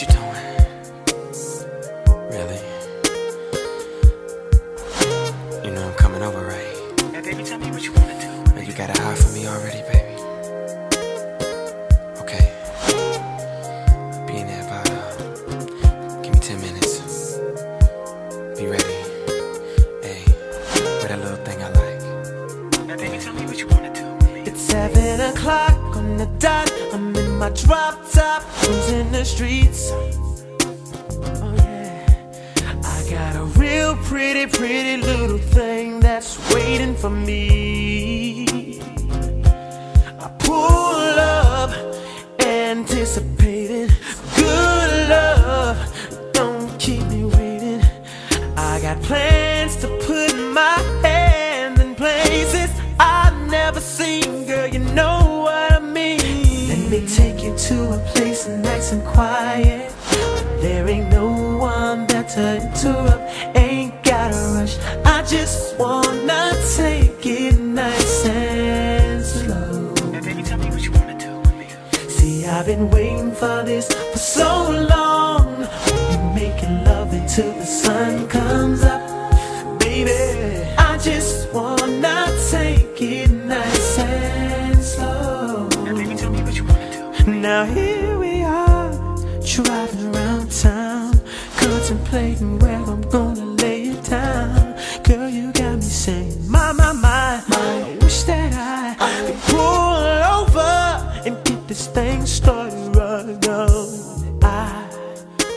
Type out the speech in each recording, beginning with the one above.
you doing? Really? You know I'm coming over, right? Now, baby, tell me what you wanna do. Now you got a high for me already, baby. Okay. Be in there about, uh, give me 10 minutes. Be ready. Hey, with that little thing I like. Now, baby, tell me what you wanna do. Baby. It's 7 o'clock on the dot. I'm in my drop top, cruising the streets. Oh yeah, I got a real pretty, pretty little thing that's waiting for me. I pull up, anticipating good love. Don't keep me waiting. I got plans to put my hand me take you to a place nice and quiet. There ain't no one there to interrupt. Ain't gotta rush. I just wanna take it nice and slow. See, I've been waiting for this for so long. We're making love until the sun comes up, baby. I just wanna take it Now here we are, driving around town, contemplating where I'm gonna lay it down. Girl, you got me saying, my, my, my, I wish that I could pull over and get this thing started right now. I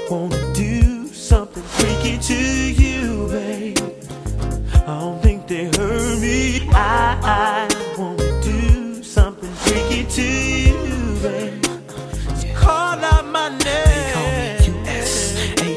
wanna do something freaky to you,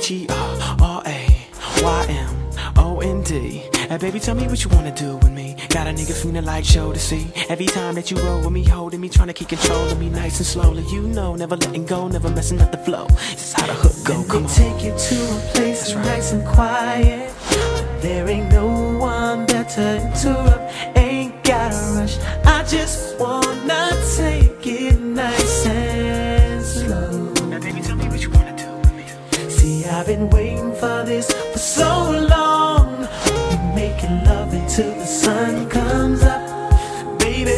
U-S-H-E-R-R-A-Y-M-O-N-D Hey baby, tell me what you wanna do with me Got a nigga feeling like show to see Every time that you roll with me, holding me Trying to keep control of me nice and slowly You know, never letting go, never messing up the flow This is how the hook go, come me on take you to a place That's right. nice and quiet. There ain't no one there to interrupt. Ain't gotta rush. I just wanna I've been waiting for this for so long. We're making love until the sun comes up, baby.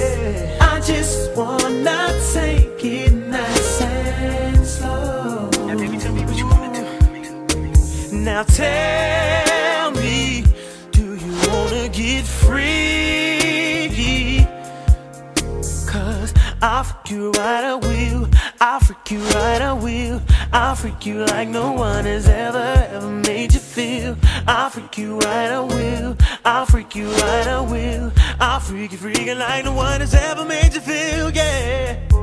I just wanna take it nice and slow. Now baby, tell me what you wanna do Now tell me, do you wanna get free? Cause I'll freak you right, I will. I'll freak you right, I will. I'll freak you like no one has ever, ever made you feel. I'll freak you right, I will. I'll freak you right, I will. I'll freak you freaking like no one has ever made you feel, yeah.